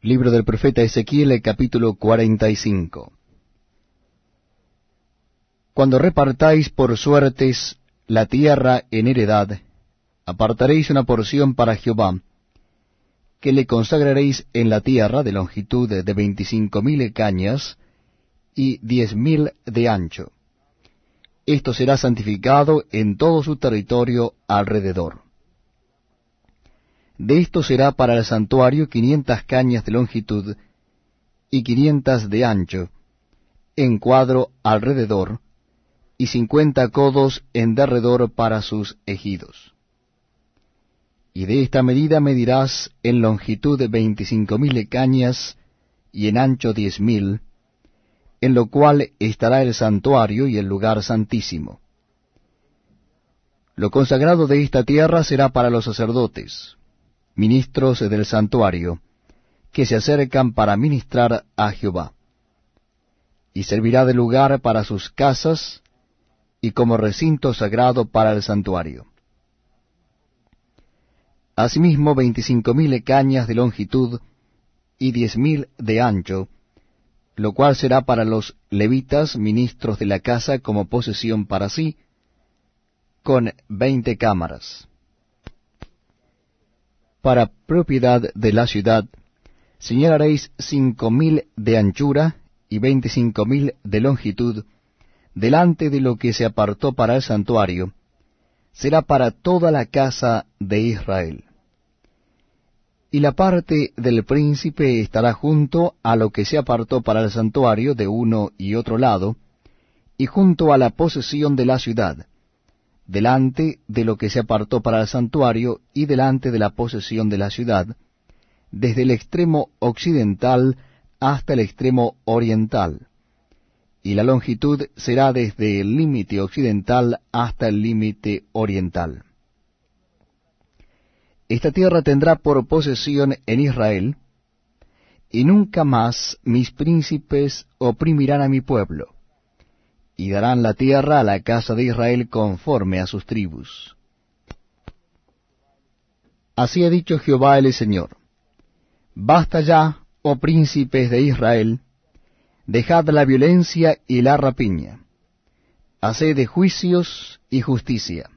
Libro del profeta Ezequiel, capítulo 45. Cuando repartáis por suertes la tierra en heredad, apartaréis una porción para Jehová, que le consagraréis en la tierra de longitud de veinticinco mil cañas y diez mil de ancho. Esto será santificado en todo su territorio alrededor. De esto será para el santuario quinientas cañas de longitud y quinientas de ancho, en cuadro alrededor, y cincuenta codos en derredor para sus ejidos. Y de esta medida medirás en longitud veinticinco mil cañas y en ancho diez mil, en lo cual estará el santuario y el lugar santísimo. Lo consagrado de esta tierra será para los sacerdotes, ministros del santuario, que se acercan para ministrar a Jehová. Y servirá de lugar para sus casas y como recinto sagrado para el santuario. Asimismo, veinticinco mil cañas de longitud y diez mil de ancho, lo cual será para los levitas, ministros de la casa, como posesión para sí, con veinte cámaras para propiedad de la ciudad, señalaréis cinco mil de anchura y veinticinco mil de longitud, delante de lo que se apartó para el santuario, será para toda la casa de Israel. Y la parte del príncipe estará junto a lo que se apartó para el santuario de uno y otro lado, y junto a la posesión de la ciudad, delante de lo que se apartó para el santuario y delante de la posesión de la ciudad, desde el extremo occidental hasta el extremo oriental, y la longitud será desde el límite occidental hasta el límite oriental. Esta tierra tendrá por posesión en Israel, y nunca más mis príncipes oprimirán a mi pueblo y darán la tierra a la casa de Israel conforme a sus tribus. Así ha dicho Jehová el Señor. Basta ya, oh príncipes de Israel, dejad la violencia y la rapiña, haced de juicios y justicia,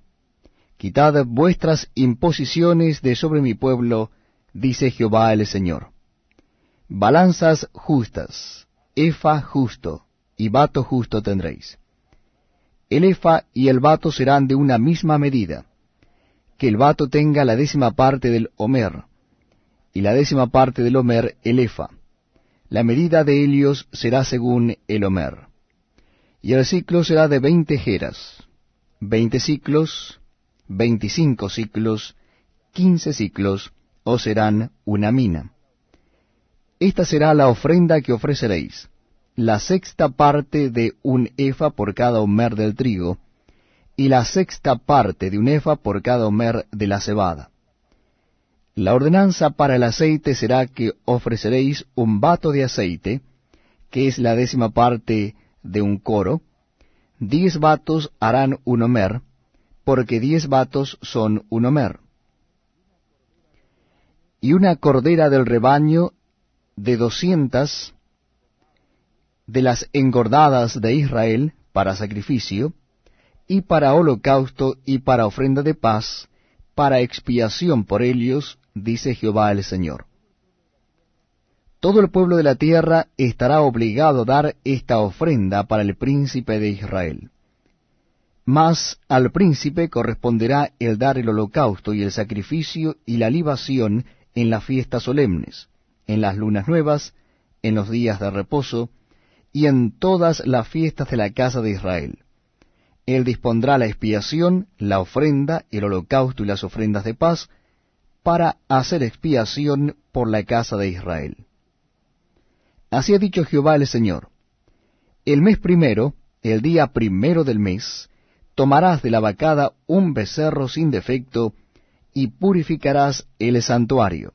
quitad vuestras imposiciones de sobre mi pueblo, dice Jehová el Señor. Balanzas justas, efa justo, y vato justo tendréis. El efa y el vato serán de una misma medida, que el vato tenga la décima parte del homer, y la décima parte del homer el efa. La medida de Helios será según el homer. Y el ciclo será de veinte jeras, veinte ciclos, veinticinco ciclos, quince ciclos, o serán una mina. Esta será la ofrenda que ofreceréis la sexta parte de un efa por cada homer del trigo, y la sexta parte de un efa por cada homer de la cebada. La ordenanza para el aceite será que ofreceréis un vato de aceite, que es la décima parte de un coro, diez vatos harán un homer, porque diez vatos son un homer. Y una cordera del rebaño de doscientas de las engordadas de Israel para sacrificio, y para holocausto y para ofrenda de paz, para expiación por ellos, dice Jehová el Señor. Todo el pueblo de la tierra estará obligado a dar esta ofrenda para el príncipe de Israel. Mas al príncipe corresponderá el dar el holocausto y el sacrificio y la libación en las fiestas solemnes, en las lunas nuevas, en los días de reposo, y en todas las fiestas de la casa de Israel. Él dispondrá la expiación, la ofrenda, el holocausto y las ofrendas de paz, para hacer expiación por la casa de Israel. Así ha dicho Jehová el Señor. El mes primero, el día primero del mes, tomarás de la vacada un becerro sin defecto, y purificarás el santuario.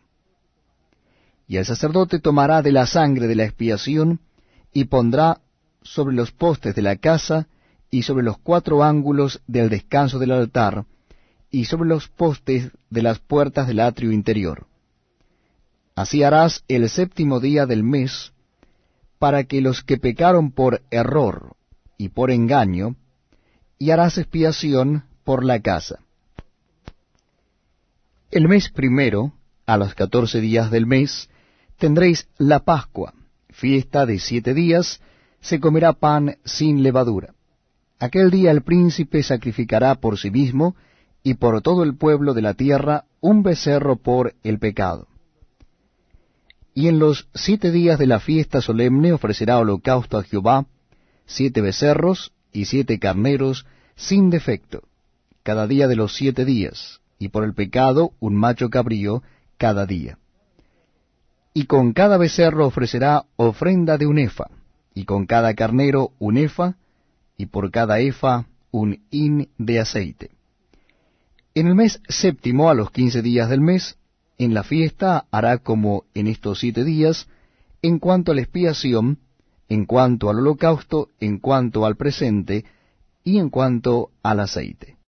Y el sacerdote tomará de la sangre de la expiación, y pondrá sobre los postes de la casa y sobre los cuatro ángulos del descanso del altar y sobre los postes de las puertas del atrio interior. Así harás el séptimo día del mes, para que los que pecaron por error y por engaño, y harás expiación por la casa. El mes primero, a los catorce días del mes, tendréis la Pascua, fiesta de siete días, se comerá pan sin levadura. Aquel día el príncipe sacrificará por sí mismo y por todo el pueblo de la tierra un becerro por el pecado. Y en los siete días de la fiesta solemne ofrecerá holocausto a Jehová, siete becerros y siete carneros sin defecto, cada día de los siete días, y por el pecado un macho cabrío cada día. Y con cada becerro ofrecerá ofrenda de un efa, y con cada carnero un efa, y por cada efa un hin de aceite. En el mes séptimo, a los quince días del mes, en la fiesta hará como en estos siete días, en cuanto a la expiación, en cuanto al holocausto, en cuanto al presente, y en cuanto al aceite.